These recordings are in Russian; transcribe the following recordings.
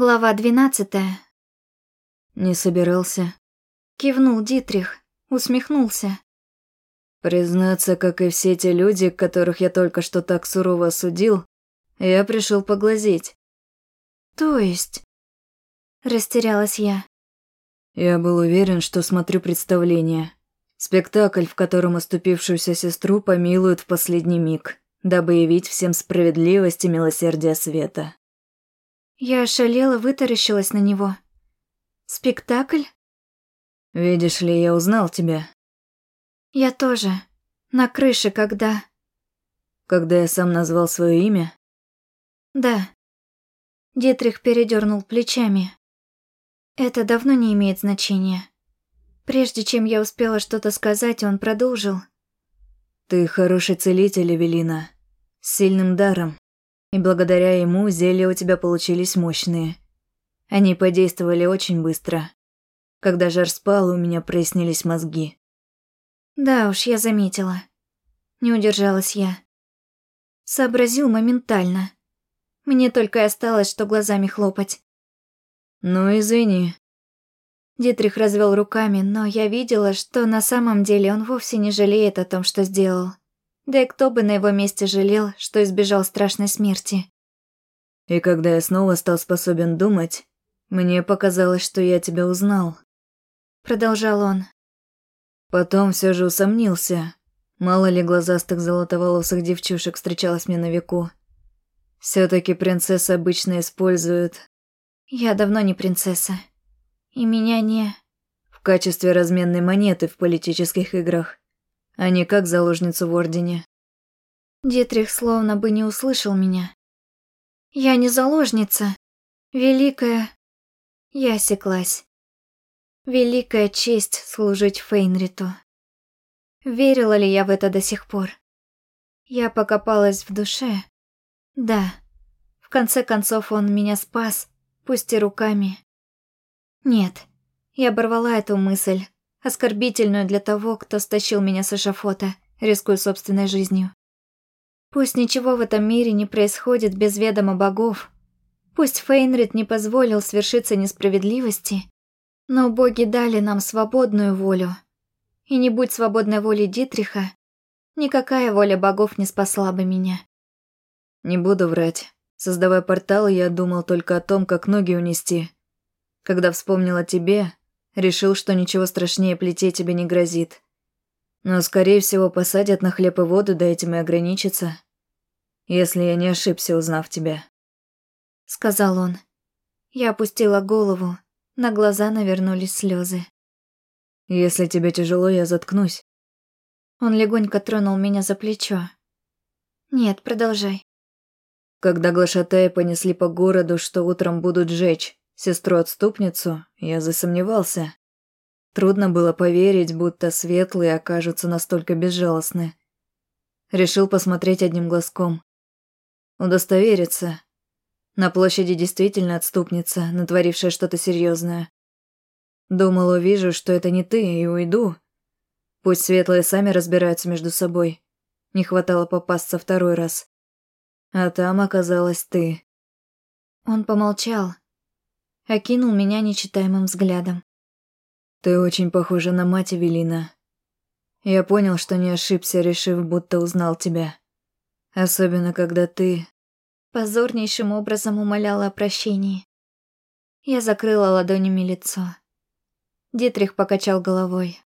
Глава двенадцатая. Не собирался. Кивнул Дитрих, усмехнулся. Признаться, как и все те люди, которых я только что так сурово осудил, я пришел поглазеть. То есть? Растерялась я. Я был уверен, что смотрю представление. Спектакль, в котором оступившуюся сестру помилуют в последний миг, дабы явить всем справедливость и милосердие света. Я ошалела, вытаращилась на него. Спектакль? Видишь ли, я узнал тебя. Я тоже. На крыше, когда... Когда я сам назвал свое имя? Да. Дитрих передернул плечами. Это давно не имеет значения. Прежде чем я успела что-то сказать, он продолжил. Ты хороший целитель, Эвелина. С сильным даром и благодаря ему зелья у тебя получились мощные. Они подействовали очень быстро. Когда жар спал, у меня прояснились мозги. Да уж, я заметила. Не удержалась я. Сообразил моментально. Мне только и осталось, что глазами хлопать. Ну, извини. Дитрих развел руками, но я видела, что на самом деле он вовсе не жалеет о том, что сделал. Да и кто бы на его месте жалел, что избежал страшной смерти. И когда я снова стал способен думать, мне показалось, что я тебя узнал. Продолжал он. Потом все же усомнился. Мало ли глазастых золотоволосых девчушек встречалось мне на веку. все таки принцессы обычно используют... Я давно не принцесса. И меня не... В качестве разменной монеты в политических играх а не как заложницу в Ордене. Дитрих словно бы не услышал меня. «Я не заложница. Великая...» Я осеклась. Великая честь служить Фейнриту. Верила ли я в это до сих пор? Я покопалась в душе. Да. В конце концов он меня спас, пусть и руками. Нет, я оборвала эту мысль, оскорбительную для того, кто стащил меня с эшафота, рискуя собственной жизнью. Пусть ничего в этом мире не происходит без ведома богов, пусть Фейнрид не позволил свершиться несправедливости, но боги дали нам свободную волю. И не будь свободной воли Дитриха, никакая воля богов не спасла бы меня. Не буду врать. Создавая портал, я думал только о том, как ноги унести. Когда вспомнил о тебе, Решил, что ничего страшнее плетей тебе не грозит. Но, скорее всего, посадят на хлеб и воду, да этим и ограничатся. Если я не ошибся, узнав тебя. Сказал он. Я опустила голову, на глаза навернулись слезы. Если тебе тяжело, я заткнусь. Он легонько тронул меня за плечо. Нет, продолжай. Когда глашатаи понесли по городу, что утром будут жечь, Сестру-отступницу я засомневался. Трудно было поверить, будто светлые окажутся настолько безжалостны. Решил посмотреть одним глазком. Удостовериться. На площади действительно отступница, натворившая что-то серьезное. Думал, увижу, что это не ты, и уйду. Пусть светлые сами разбираются между собой. Не хватало попасться второй раз. А там оказалась ты. Он помолчал, окинул меня нечитаемым взглядом. «Ты очень похожа на мать Эвелина. Я понял, что не ошибся, решив, будто узнал тебя. Особенно, когда ты...» Позорнейшим образом умоляла о прощении. Я закрыла ладонями лицо. Дитрих покачал головой.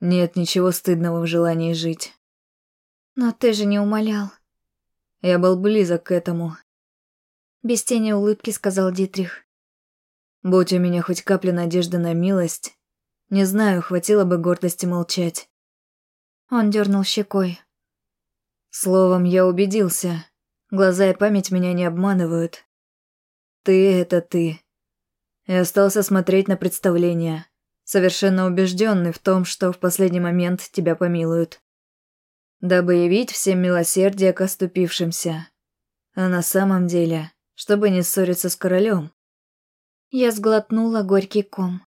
«Нет ничего стыдного в желании жить». «Но ты же не умолял». «Я был близок к этому», без тени улыбки сказал Дитрих. Будь у меня хоть капля надежды на милость, не знаю, хватило бы гордости молчать. Он дернул щекой. Словом, я убедился. Глаза и память меня не обманывают. Ты — это ты. И остался смотреть на представление, совершенно убежденный в том, что в последний момент тебя помилуют. Дабы явить всем милосердие к оступившимся. А на самом деле, чтобы не ссориться с королем. Я сглотнула горький ком.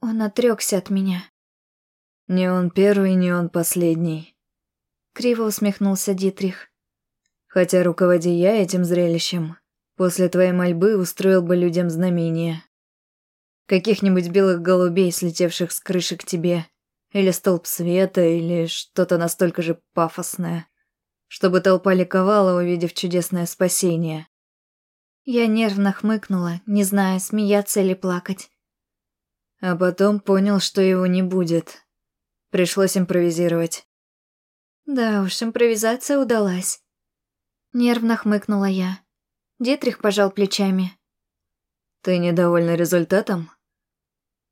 Он отрёкся от меня. Не он первый, не он последний. Криво усмехнулся Дитрих. Хотя руководи я этим зрелищем, После твоей мольбы устроил бы людям знамение. Каких-нибудь белых голубей, слетевших с крыши к тебе. Или столб света, или что-то настолько же пафосное. Чтобы толпа ликовала, увидев чудесное спасение. Я нервно хмыкнула, не зная, смеяться или плакать. А потом понял, что его не будет. Пришлось импровизировать. Да уж, импровизация удалась. Нервно хмыкнула я. Дитрих пожал плечами. «Ты недовольна результатом?»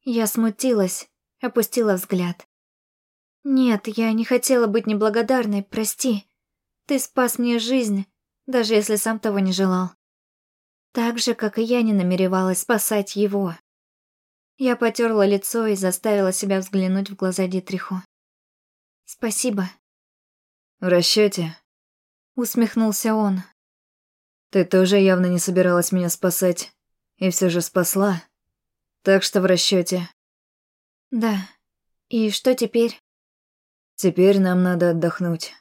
Я смутилась, опустила взгляд. «Нет, я не хотела быть неблагодарной, прости. Ты спас мне жизнь, даже если сам того не желал. Так же, как и я не намеревалась спасать его». Я потерла лицо и заставила себя взглянуть в глаза Дитриху. «Спасибо». «В расчете. усмехнулся он. «Ты тоже явно не собиралась меня спасать, и все же спасла. Так что в расчете. «Да. И что теперь?» «Теперь нам надо отдохнуть.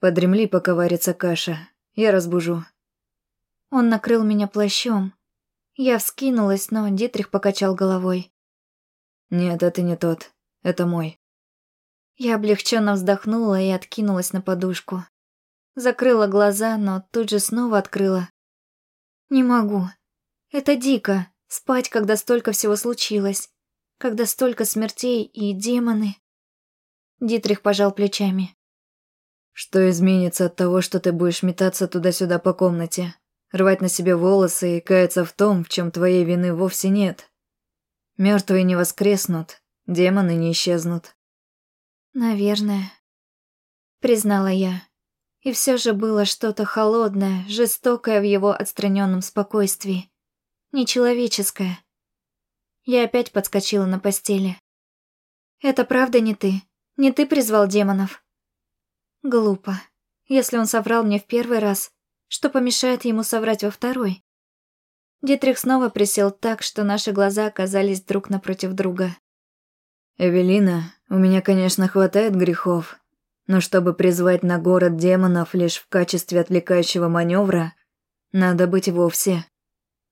Подремли, пока варится каша. Я разбужу». Он накрыл меня плащом, я вскинулась, но Дитрих покачал головой. «Нет, это не тот. Это мой». Я облегченно вздохнула и откинулась на подушку. Закрыла глаза, но тут же снова открыла. «Не могу. Это дико. Спать, когда столько всего случилось. Когда столько смертей и демоны». Дитрих пожал плечами. «Что изменится от того, что ты будешь метаться туда-сюда по комнате? Рвать на себе волосы и каяться в том, в чем твоей вины вовсе нет. Мертвые не воскреснут, демоны не исчезнут. Наверное, признала я. И все же было что-то холодное, жестокое в его отстраненном спокойствии. Нечеловеческое. Я опять подскочила на постели. «Это правда не ты? Не ты призвал демонов?» Глупо. Если он соврал мне в первый раз, что помешает ему соврать во второй? Дитрих снова присел так, что наши глаза оказались друг напротив друга. «Эвелина, у меня, конечно, хватает грехов, но чтобы призвать на город демонов лишь в качестве отвлекающего маневра, надо быть вовсе,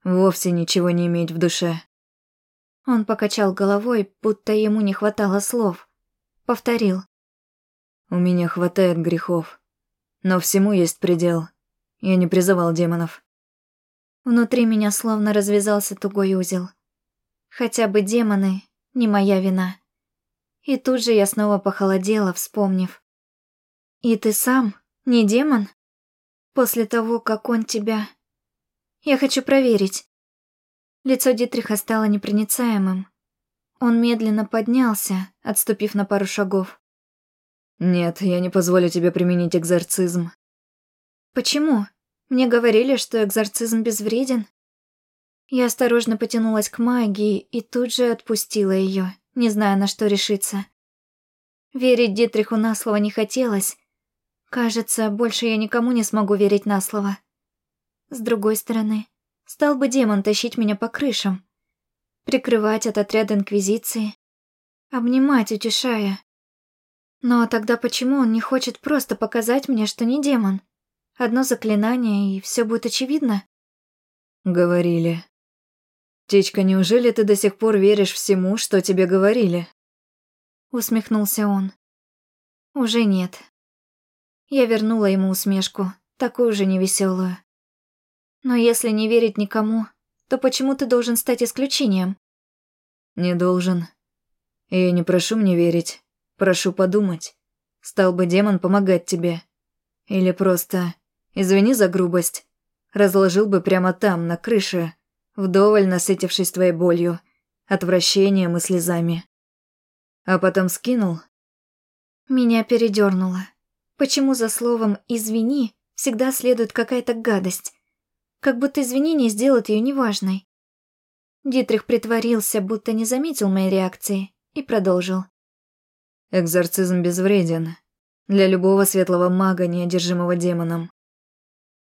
вовсе ничего не иметь в душе». Он покачал головой, будто ему не хватало слов. Повторил. «У меня хватает грехов, но всему есть предел». Я не призывал демонов. Внутри меня словно развязался тугой узел. Хотя бы демоны — не моя вина. И тут же я снова похолодела, вспомнив. «И ты сам не демон? После того, как он тебя...» «Я хочу проверить». Лицо Дитриха стало непроницаемым. Он медленно поднялся, отступив на пару шагов. «Нет, я не позволю тебе применить экзорцизм. «Почему? Мне говорили, что экзорцизм безвреден». Я осторожно потянулась к магии и тут же отпустила ее, не зная, на что решиться. Верить Дитриху на слово не хотелось. Кажется, больше я никому не смогу верить на слово. С другой стороны, стал бы демон тащить меня по крышам, прикрывать от отряда Инквизиции, обнимать, утешая. Но тогда почему он не хочет просто показать мне, что не демон? Одно заклинание, и все будет очевидно. Говорили. Птичка, неужели ты до сих пор веришь всему, что тебе говорили? Усмехнулся он. Уже нет. Я вернула ему усмешку, такую же невеселую. Но если не верить никому, то почему ты должен стать исключением? Не должен. И я не прошу мне верить, прошу подумать. Стал бы демон помогать тебе. Или просто Извини за грубость. Разложил бы прямо там, на крыше, вдоволь насытившись твоей болью, отвращением и слезами. А потом скинул. Меня передернуло. Почему за словом «извини» всегда следует какая-то гадость? Как будто извинение сделает ее неважной. Дитрих притворился, будто не заметил моей реакции, и продолжил. Экзорцизм безвреден. Для любого светлого мага, неодержимого демоном.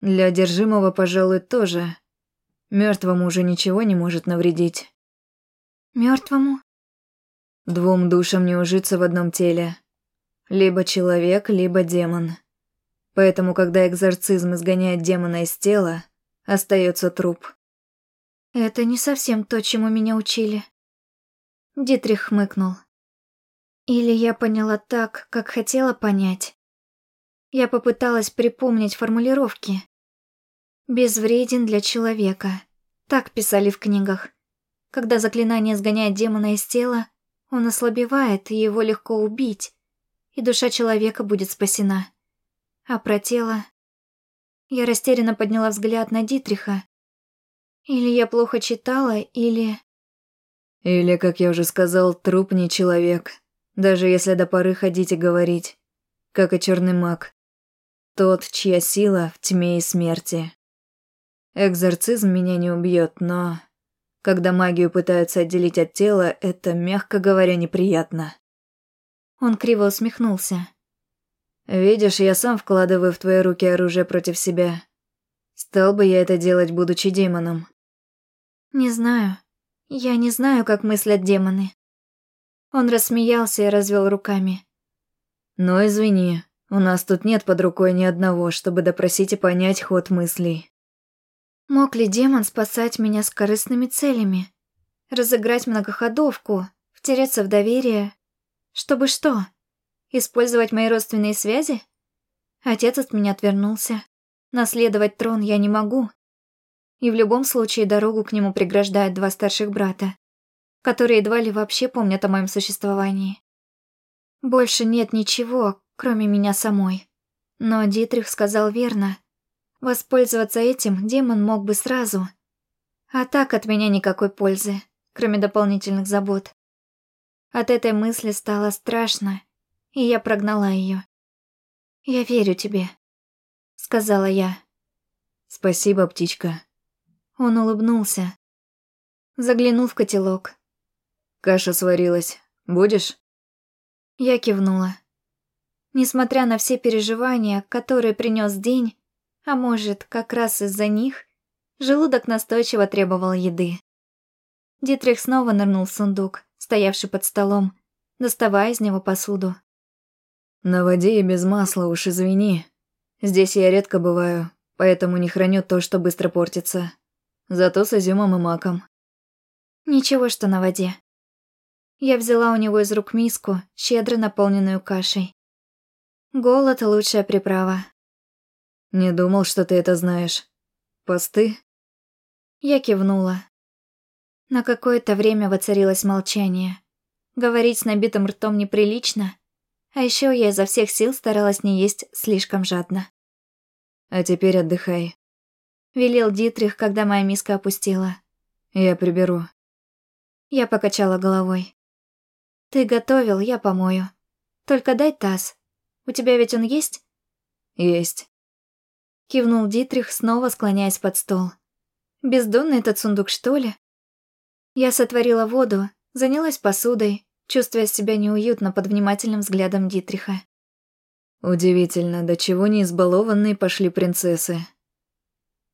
Для одержимого, пожалуй, тоже. Мертвому уже ничего не может навредить. Мертвому? Двум душам не ужиться в одном теле. Либо человек, либо демон. Поэтому, когда экзорцизм изгоняет демона из тела, остается труп. Это не совсем то, чему меня учили. Дитрих хмыкнул. Или я поняла так, как хотела понять. Я попыталась припомнить формулировки. «Безвреден для человека». Так писали в книгах. Когда заклинание сгоняет демона из тела, он ослабевает, и его легко убить, и душа человека будет спасена. А про тело... Я растерянно подняла взгляд на Дитриха. Или я плохо читала, или... Или, как я уже сказал, труп не человек. Даже если до поры ходить и говорить. Как и черный маг. Тот, чья сила в тьме и смерти. Экзорцизм меня не убьет, но... Когда магию пытаются отделить от тела, это, мягко говоря, неприятно. Он криво усмехнулся. «Видишь, я сам вкладываю в твои руки оружие против себя. Стал бы я это делать, будучи демоном?» «Не знаю. Я не знаю, как мыслят демоны». Он рассмеялся и развел руками. «Но извини, у нас тут нет под рукой ни одного, чтобы допросить и понять ход мыслей». Мог ли демон спасать меня с корыстными целями? Разыграть многоходовку, втереться в доверие? Чтобы что? Использовать мои родственные связи? Отец от меня отвернулся. Наследовать трон я не могу. И в любом случае дорогу к нему преграждают два старших брата, которые едва ли вообще помнят о моем существовании. Больше нет ничего, кроме меня самой. Но Дитрих сказал верно — Воспользоваться этим демон мог бы сразу. А так от меня никакой пользы, кроме дополнительных забот. От этой мысли стало страшно, и я прогнала ее. «Я верю тебе», — сказала я. «Спасибо, птичка». Он улыбнулся. Заглянул в котелок. «Каша сварилась. Будешь?» Я кивнула. Несмотря на все переживания, которые принес день, а может, как раз из-за них желудок настойчиво требовал еды. Дитрих снова нырнул в сундук, стоявший под столом, доставая из него посуду. «На воде и без масла, уж извини. Здесь я редко бываю, поэтому не храню то, что быстро портится. Зато с изюмом и маком». «Ничего, что на воде». Я взяла у него из рук миску, щедро наполненную кашей. Голод — лучшая приправа. Не думал, что ты это знаешь. Посты?» Я кивнула. На какое-то время воцарилось молчание. Говорить с набитым ртом неприлично, а еще я изо всех сил старалась не есть слишком жадно. «А теперь отдыхай», — велел Дитрих, когда моя миска опустила. «Я приберу». Я покачала головой. «Ты готовил, я помою. Только дай таз. У тебя ведь он есть?» «Есть». Кивнул Дитрих, снова склоняясь под стол. Бездонный этот сундук, что ли? Я сотворила воду, занялась посудой, чувствуя себя неуютно под внимательным взглядом Дитриха. Удивительно, до чего не избалованные пошли принцессы.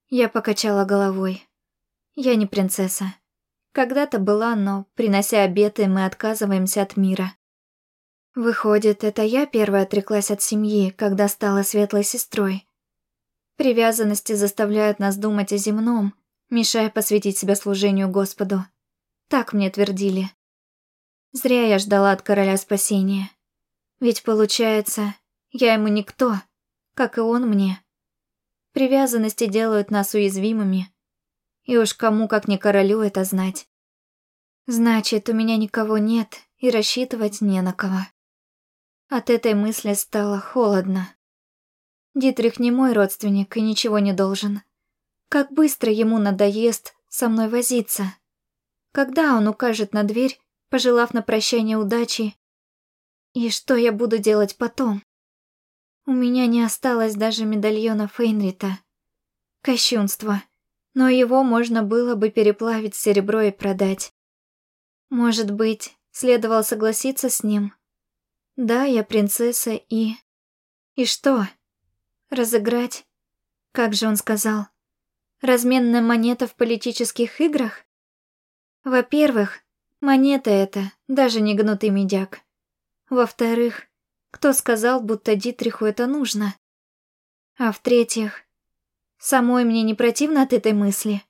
Я покачала головой. Я не принцесса. Когда-то была, но, принося обеты, мы отказываемся от мира. Выходит, это я первая отреклась от семьи, когда стала светлой сестрой. Привязанности заставляют нас думать о земном, мешая посвятить себя служению Господу. Так мне твердили. Зря я ждала от короля спасения. Ведь получается, я ему никто, как и он мне. Привязанности делают нас уязвимыми. И уж кому, как не королю, это знать. Значит, у меня никого нет, и рассчитывать не на кого. От этой мысли стало холодно. Дитрих не мой родственник и ничего не должен. Как быстро ему надоест со мной возиться. Когда он укажет на дверь, пожелав на прощание удачи? И что я буду делать потом? У меня не осталось даже медальона Фейнрита. Кощунство. Но его можно было бы переплавить в серебро и продать. Может быть, следовало согласиться с ним? Да, я принцесса и... И что? Разыграть? Как же он сказал? Разменная монета в политических играх? Во-первых, монета эта, даже не гнутый медяк. Во-вторых, кто сказал, будто Дитриху это нужно? А в-третьих, Самой мне не противно от этой мысли.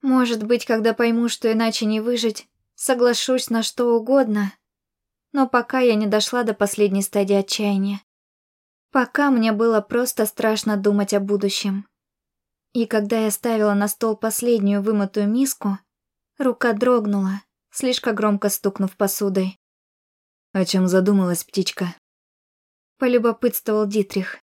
Может быть, когда пойму, что иначе не выжить, соглашусь на что угодно. Но пока я не дошла до последней стадии отчаяния. Пока мне было просто страшно думать о будущем. И когда я ставила на стол последнюю вымытую миску, рука дрогнула, слишком громко стукнув посудой. О чем задумалась птичка? Полюбопытствовал Дитрих.